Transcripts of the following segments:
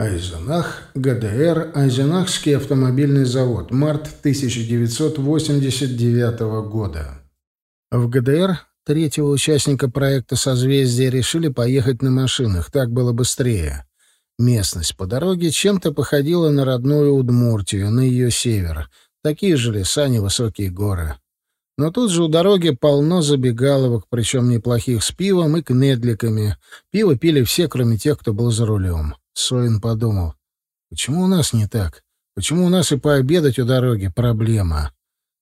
Айзенах, ГДР, Айзенахский автомобильный завод, март 1989 года. В ГДР третьего участника проекта «Созвездие» решили поехать на машинах, так было быстрее. Местность по дороге чем-то походила на родную Удмуртию, на ее север. Такие же леса, невысокие горы. Но тут же у дороги полно забегаловок, причем неплохих, с пивом и кнедликами. Пиво пили все, кроме тех, кто был за рулем. Соин подумал, почему у нас не так? Почему у нас и пообедать у дороги проблема?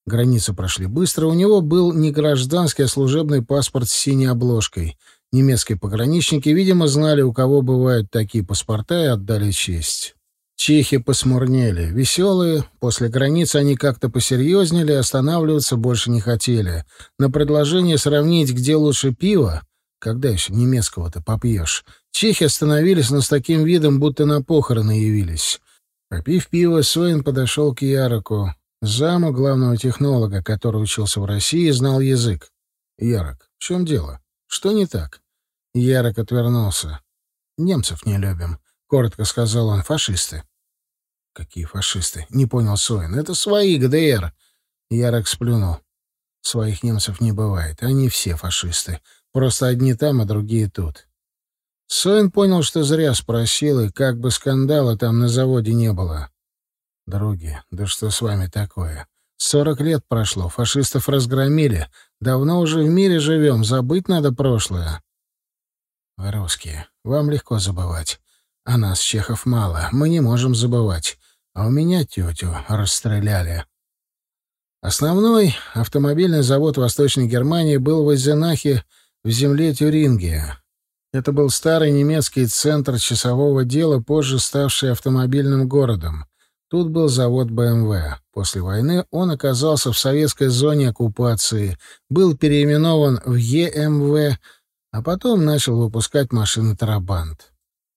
Границу прошли быстро, у него был не гражданский, а служебный паспорт с синей обложкой. Немецкие пограничники, видимо, знали, у кого бывают такие паспорта, и отдали честь. Чехи посмурнели. Веселые. После границы они как-то посерьезнели, останавливаться больше не хотели. На предложение сравнить, где лучше пиво, когда еще немецкого-то попьешь, чехи остановились, но с таким видом, будто на похороны явились. Попив пиво, Соин подошел к Яроку, заму главного технолога, который учился в России и знал язык. «Ярок, в чем дело? Что не так?» Ярок отвернулся. «Немцев не любим», — коротко сказал он. «Фашисты». «Какие фашисты?» — не понял Соин. «Это свои, ГДР». Ярок сплюнул. «Своих немцев не бывает. Они все фашисты. Просто одни там, а другие тут. Соин понял, что зря спросил, и как бы скандала там на заводе не было. «Други, да что с вами такое? Сорок лет прошло, фашистов разгромили. Давно уже в мире живем, забыть надо прошлое». «Вы русские, вам легко забывать. А нас, чехов, мало, мы не можем забывать. А у меня тетю расстреляли». Основной автомобильный завод Восточной Германии был в Эйзенахе в земле Тюрингия. Это был старый немецкий центр часового дела, позже ставший автомобильным городом. Тут был завод БМВ. После войны он оказался в советской зоне оккупации, был переименован в ЕМВ, а потом начал выпускать машины «Тарабант».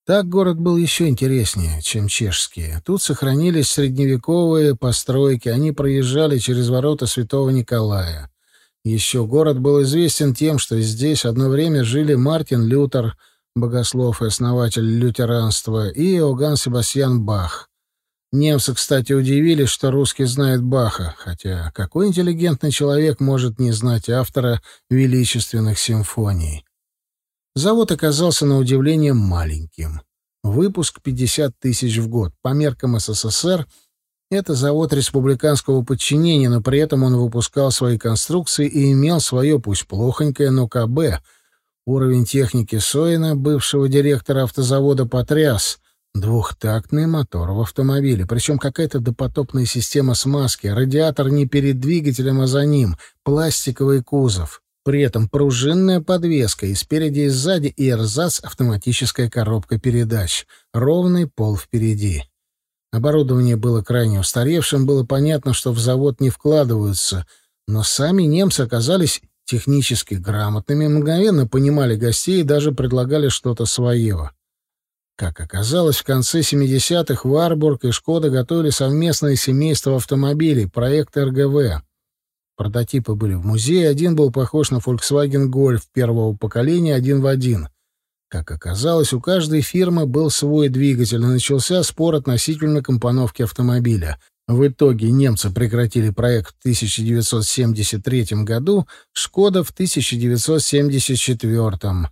Так город был еще интереснее, чем чешские. Тут сохранились средневековые постройки, они проезжали через ворота Святого Николая. Еще город был известен тем, что здесь одно время жили Мартин Лютер, богослов и основатель лютеранства, и Иоганн Себастьян Бах. Немцы, кстати, удивились, что русский знает Баха, хотя какой интеллигентный человек может не знать автора величественных симфоний? Завод оказался на удивление маленьким. Выпуск 50 тысяч в год. По меркам СССР — это завод республиканского подчинения, но при этом он выпускал свои конструкции и имел свое, пусть плохонькое, но КБ. Уровень техники Соина, бывшего директора автозавода, потряс. Двухтактный мотор в автомобиле, причем какая-то допотопная система смазки, радиатор не перед двигателем, а за ним, пластиковый кузов. При этом пружинная подвеска и спереди, и сзади, и эрзац автоматическая коробка передач. Ровный пол впереди. Оборудование было крайне устаревшим, было понятно, что в завод не вкладываются, но сами немцы оказались технически грамотными, мгновенно понимали гостей и даже предлагали что-то свое. Как оказалось, в конце 70-х Варбург и Шкода готовили совместное семейство автомобилей, проект РГВ. Прототипы были в музее, один был похож на Volkswagen Golf первого поколения один в один — как оказалось, у каждой фирмы был свой двигатель, и начался спор относительно компоновки автомобиля. В итоге немцы прекратили проект в 1973 году, «Шкода» в 1974.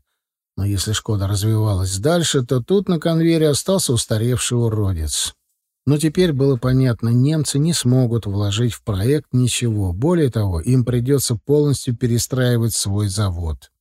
Но если «Шкода» развивалась дальше, то тут на конвейере остался устаревший уродец. Но теперь было понятно, немцы не смогут вложить в проект ничего. Более того, им придется полностью перестраивать свой завод.